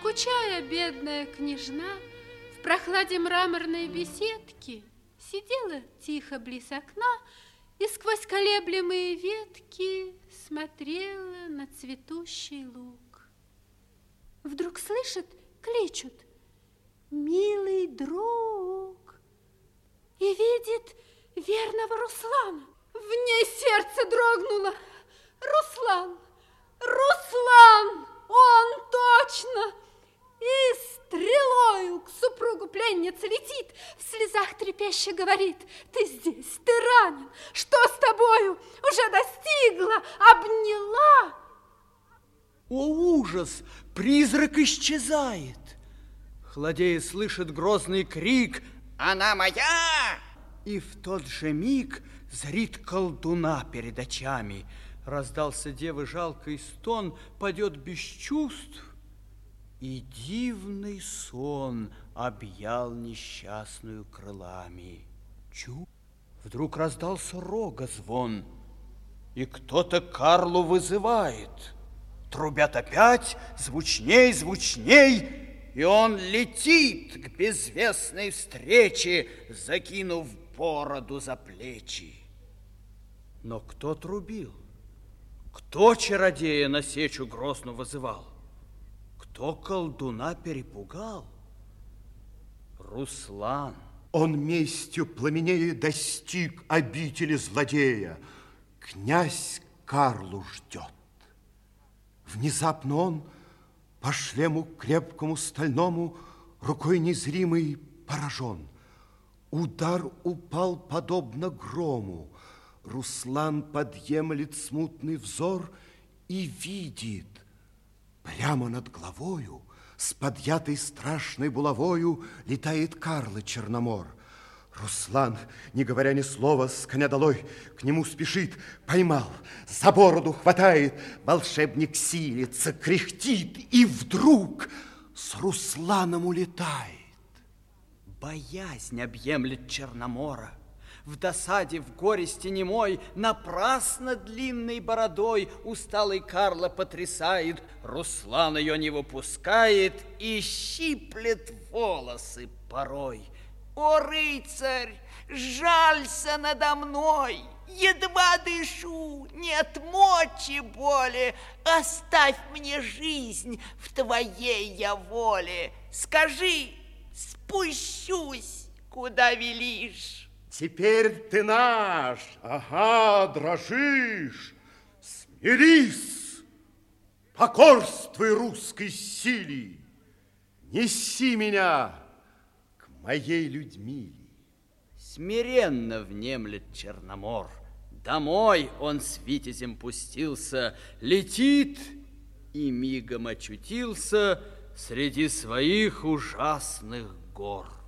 Скучая, бедная княжна, в прохладе мраморной беседки сидела тихо близ окна и сквозь колеблемые ветки смотрела на цветущий луг. Вдруг слышит, кличут, милый друг, и видит верного Руслана. В ней сердце дрогнуло. Руслан, Руслан, он точно! И стрелою к пленницы летит, в слезах трепеща говорит, ты здесь, ты ранен, что с тобою? Уже достигла, обняла. О, ужас! Призрак исчезает. Хладея слышит грозный крик «Она моя!» И в тот же миг зрит колдуна перед очами. Раздался девы жалкий стон, падет без чувств, и дивный сон объял несчастную крылами. Чу! Вдруг раздался рога звон, и кто-то Карлу вызывает. Трубят опять, звучней, звучней, и он летит к безвестной встрече, закинув бороду за плечи. Но кто трубил? Кто чародея на сечу грозно вызывал? Кто колдуна перепугал? Руслан. Он местью пламенея достиг обители злодея. Князь Карлу ждет. Внезапно он по шлему крепкому стальному рукой незримый поражен. Удар упал подобно грому. Руслан подъемлет смутный взор и видит прямо над головою с подъятой страшной булавою летает Карла Черномор. Руслан, не говоря ни слова, с коня долой, к нему спешит, поймал, за бороду хватает, волшебник силится, кряхтит, и вдруг с Русланом улетает. Боязнь объемлет Черномора. В досаде, в горести немой, Напрасно длинной бородой Усталый Карла потрясает, Руслан ее не выпускает И щиплет волосы порой. О, рыцарь, жалься надо мной! Едва дышу, нет мочи боли, Оставь мне жизнь в твоей я воле. Скажи, спущусь, куда велишь. Теперь ты наш, ага, дрожишь. Смирись, покорствуй русской силе. Неси меня к моей Людмиле. Смиренно внемлет Черномор. Домой он с витязем пустился, летит и мигом очутился среди своих ужасных гор.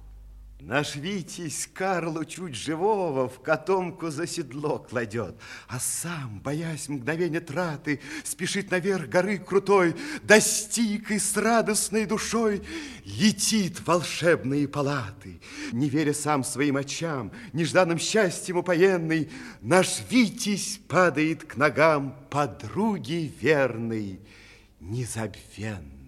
Наш Витязь Карлу чуть живого в котомку за седло кладет, а сам, боясь мгновения траты, спешит наверх горы крутой, достиг и с радостной душой летит волшебные палаты. Не веря сам своим очам, нежданным счастьем упоенный, наш Витязь падает к ногам подруги верной, незабвенной.